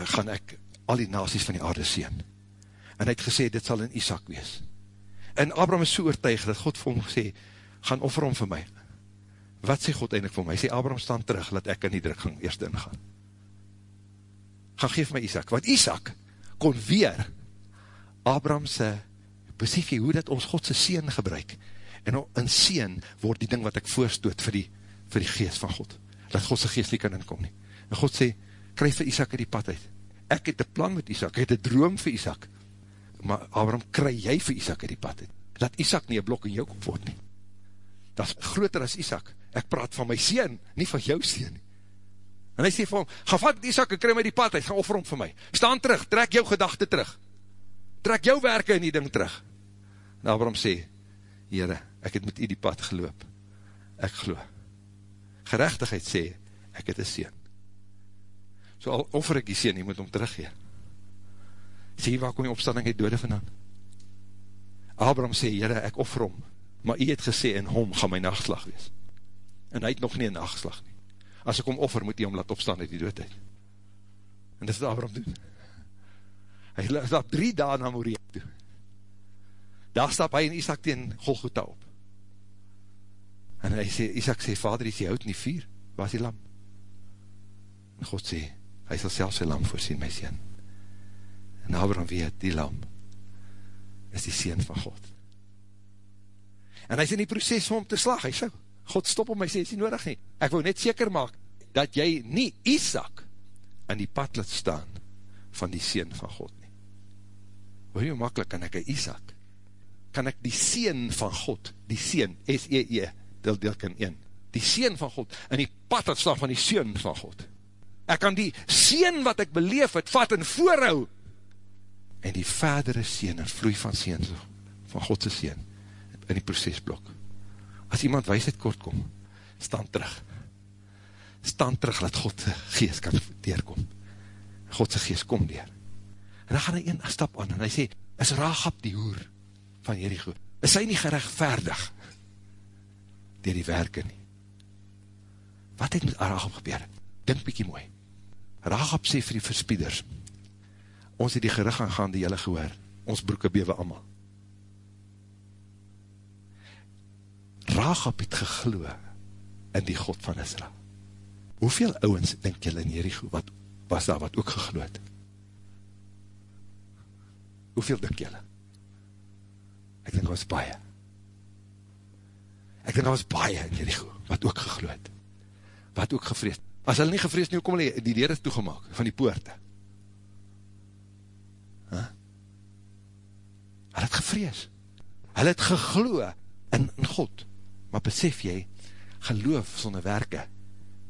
gaan ek al die nasies van die aarde sien. En hy het gesê, dit sal in Isaac wees. En Abraham is so oortuig, dat God vir hom gesê, gaan offer om vir my, wat sê God eindelijk vir my? Hy sê, Abraham staan terug, laat ek in die druk gaan eerst ingaan. Gaan geef my Isaac, want Isaac kon weer Abrahamse, besef jy hoe dat ons Godse seen gebruik, en in seen word die ding wat ek voorstoot vir die, vir die geest van God, dat Godse geest nie kan inkom nie. En God sê, kryf vir Isaac in die pad uit. Ek het een plan met Isaac, ek het een droom vir Isaac, maar Abraham, kry jy vir Isaac in die pad uit. Laat Isaac nie een blok in jou kop word nie. Dat is groter as Isaac ek praat van my sien, nie van jou sien nie. En hy sê vir hom, ga vat Isaac en kry my die pad, hy gaan offer om vir my. Staan terug, trek jou gedachte terug. Trek jou werke in die ding terug. En Abraham sê, Heere, ek het met u die pad geloop. Ek glo. Gerechtigheid sê, ek het een sien. So al offer ek die sien, jy moet hom teruggeen. Sê, waar kom die opstanding uit dode vandaan? Abraham sê, Heere, ek offer hom, maar u het gesê, in hom gaan my nachtslag wees en hy het nog nie een nageslag nie. As ek om offer, moet hy om laat opstaan uit die doodheid. En dit is wat Abraham doen. Hy stap drie dagen na Moria toe. Daar stap hy en Isaac teen Golgotha op. En hy sê, Isaac sê, vader, hy sê, houd nie vier, waar is die lam? En God sê, hy sal self sy lam voorsien, my sien. En Abraham weet, die lam is die sien van God. En hy is in die proces om te slag, hy sê, God stop om my sê, is nie nodig nie. Ek wil net seker maak, dat jy nie Isaac in die pad laat staan van die Seen van God nie. Hoe hoe makkelijk kan ek een Isaac? Kan ek die Seen van God, die Seen, S-E-E, deel deel kan 1, die Seen van God, in die pad laat staan van die Seen van God. Ek kan die Seen wat ek beleef het, vat en voorhou, en die verdere Seen, en vloei van Seen, van Godse Seen, in die procesblok as iemand wijsheid kort kom, staan terug. Staan terug, laat Godse geest kan deurkom. Godse geest kom deur. En dan gaan hy een stap aan, en hy sê, is Rahab die hoer van Jericho? Is hy nie gerechtvaardig dier die werke nie? Wat het met Rahab gebeur? Dink bykie mooi. Rahab sê vir die verspieders, ons het die gerig aangaan die jylle gehoor, ons broeke bewe allemaal. Rahab het gegloe in die God van Israel. Hoeveel ouwens, denk jylle in Jericho, wat was daar wat ook gegloe het? Hoeveel denk jylle? Ek denk was baie. Ek denk, was baie in Jericho, wat ook gegloed, wat ook gevrees. As hulle nie gevrees nie, kom hulle die deur is toegemaak, van die poorte. Huh? Hulle het gevrees. Hulle het gegloe in, in God. Maar besef jy, geloof sonder werke,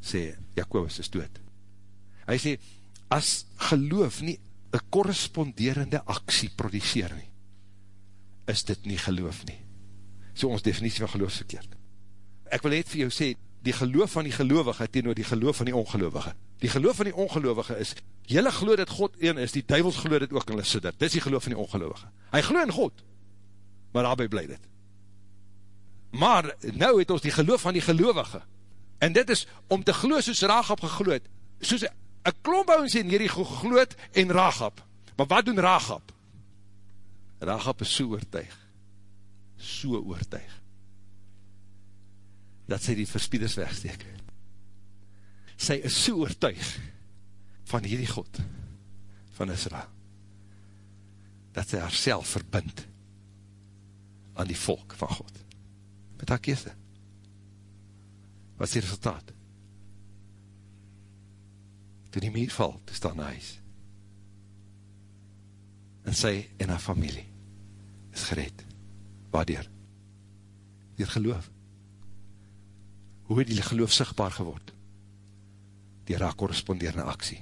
sê Jacobus is dood. Hy sê, as geloof nie een corresponderende aksie produceer nie, is dit nie geloof nie. So ons definitie van geloof verkeerd. Ek wil net vir jou sê, die geloof van die gelovige teenoor die geloof van die ongelovige. Die geloof van die ongelovige is, jylle geloof dat God een is, die duivels geloof dit ook in hulle sidder. Dit is die geloof van die ongelovige. Hy geloof in God, maar daarby bly dit. Maar nou het ons die geloof van die gelovige. En dit is om te geloof soos Rahab gegloed. Soos een klompbouwens in hierdie gegloed en Rahab. Maar wat doen Rahab? Rahab is so oortuig. So oortuig. Dat sy die verspieders wegsteek. Sy is so oortuig van hierdie God van Israel. Dat sy haar verbind aan die volk van God. Met haar kese. Wat is die resultaat? Toe die muur val, toe staan huis en sy en haar familie is gered. Waardoor? Door geloof. Hoe het die geloof sigtbaar geword? Door haar korresponderende aksie.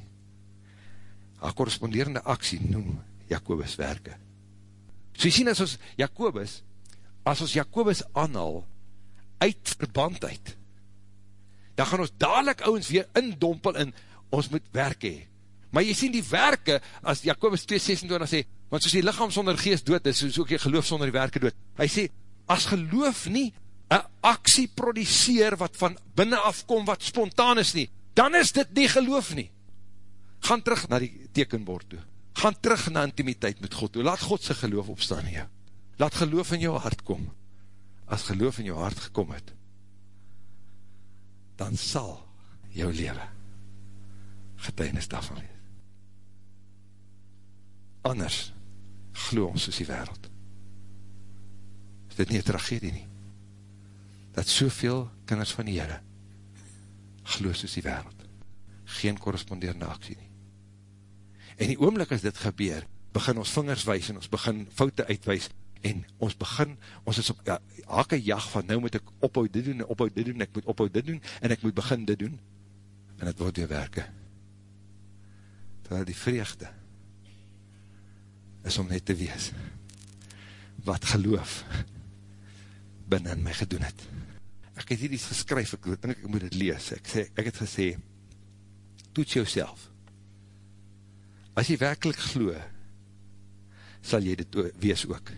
Haar korresponderende aksie noem Jacobus werke. So jy sien as ons Jacobus, as ons Jacobus aanhaal, uit verband uit, dan gaan ons dadelijk ouwens weer indompel en ons moet werke hee. Maar jy sien die werke, as Jacobus 2,26 sê, want soos die lichaam sonder geest dood is, soos ook jy geloof sonder die werke dood. Hy sê, as geloof nie een aksie produceer wat van binnen afkom, wat spontaan is nie, dan is dit nie geloof nie. Gaan terug na die tekenbord toe. Gaan terug na intimiteit met God toe. Laat God sy geloof opstaan in jou. Laat geloof in jou hart kom. As geloof in jou hart gekom het, dan sal jou leven getuinis daarvan wees anders glo ons soos die wereld. Is dit nie een tragedie nie? Dat soveel kinders van die Heere glo soos die wereld. Geen corresponderende aksie nie. En die oomlik as dit gebeur, begin ons vingers wees en ons begin foute uitwees en ons begin, ons is op ja, hake jag van nou moet ek ophou dit doen en ophou dit doen, ek moet ophou dit doen en ek moet begin dit doen en het word weer werke. Terwijl die vreugde is om net te wees wat geloof binnen in my gedoen het. Ek het hier iets geskryf, ek denk ek moet het lees. Ek, sê, ek het gesê, toets jou As jy werkelijk glo, sal jy dit wees ook.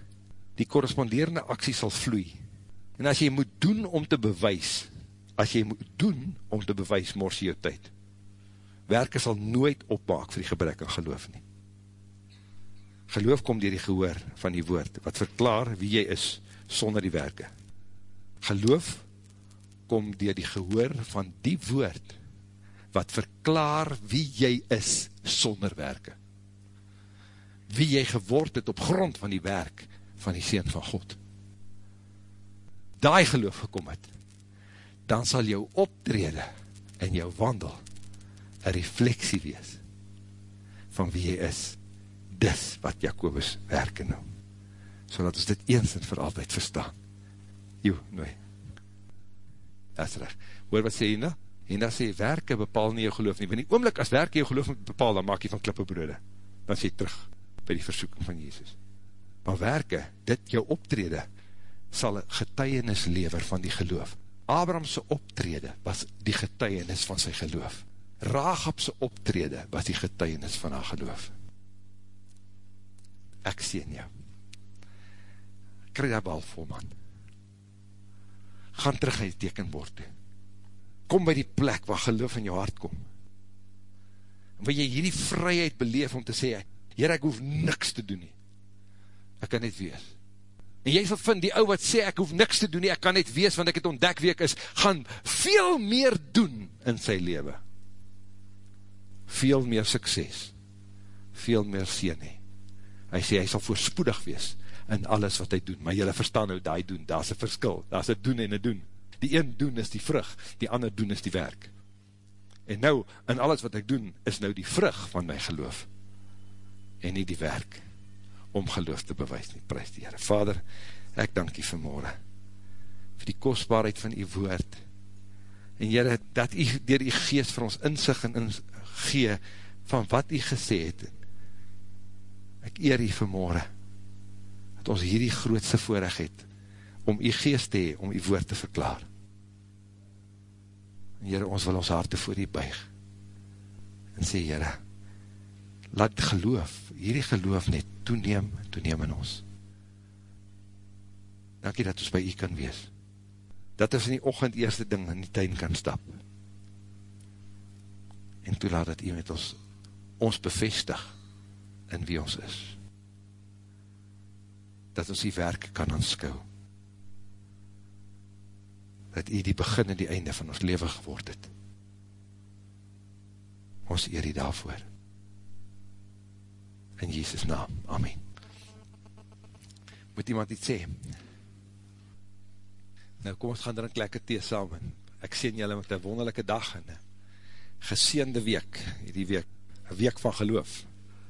Die korresponderende aksie sal vloei. En as jy moet doen om te bewys, as jy moet doen om te bewys, mors jy jou tyd. Werke sal nooit opmaak vir die gebrek aan geloof nie. Geloof kom dier die gehoor van die woord, wat verklaar wie jy is, sonder die werke. Geloof kom dier die gehoor van die woord, wat verklaar wie jy is, sonder werke. Wie jy geword het op grond van die werk van die Seen van God. Daai geloof gekom het, dan sal jou optrede en jou wandel een refleksie wees van wie jy is, dis wat Jacobus werke noem, so dat ons dit eens en vir altyd verstaan. Jo, nooi. Dat is recht. Hoor wat sê Hina? Hina sê, werke bepaal nie jou geloof nie, want die oomlik as werke jou geloof bepaal, dan maak jy van klippe broode. Dan sê terug by die versoeking van Jezus. Maar werke, dit jou optrede, sal getuienis lever van die geloof. Abrahamse optrede was die getuienis van sy geloof. Raagapse optrede was die getuienis van haar geloof ek sien jou. Kry jy bal vol, man. Gaan terug in die tekenbord toe. Kom by die plek waar geloof in jou hart kom. En wil jy hierdie vryheid beleef om te sê, Heer, ek hoef niks te doen nie. Ek kan net wees. En jy sal vind, die ou wat sê, ek hoef niks te doen nie, ek kan net wees, want ek het ontdek wie ek is, gaan veel meer doen in sy leven. Veel meer sukses. Veel meer sien hee hy sê, hy sal voorspoedig wees, in alles wat hy doen, maar jylle verstaan nou die doen, daar is een verskil, daar is een doen en een doen, die een doen is die vrug, die ander doen is die werk, en nou, in alles wat ek doen, is nou die vrug van my geloof, en nie die werk, om geloof te bewys nie, prijs die Heere, Vader, ek dank jy vanmorgen, vir die kostbaarheid van die woord, en Heere, dat jy, dier die geest vir ons inzicht en in gee, van wat jy gesê het, ek eer jy vanmorgen, dat ons hierdie grootste voorrecht het, om die geest te hee, om die woord te verklaar. En Heere, ons wil ons harte voor die buig, en sê, Heere, laat geloof, hierdie geloof net toeneem, toeneem in ons. Dankie dat ons by u kan wees. Dat ons in die ochend eerste ding in die tuin kan stap. En toelaat dat u met ons, ons bevestig in wie ons is dat ons die werk kan aanskou. Dat hy die begin en die einde van ons leven geword het. Ons eer die daarvoor. In Jesus naam. Amen. Moet iemand iets sê? Nou kom ons gaan drink lekker thee samen. Ek sien julle met een wonderlijke dag en een geseende week, die week, een week van geloof.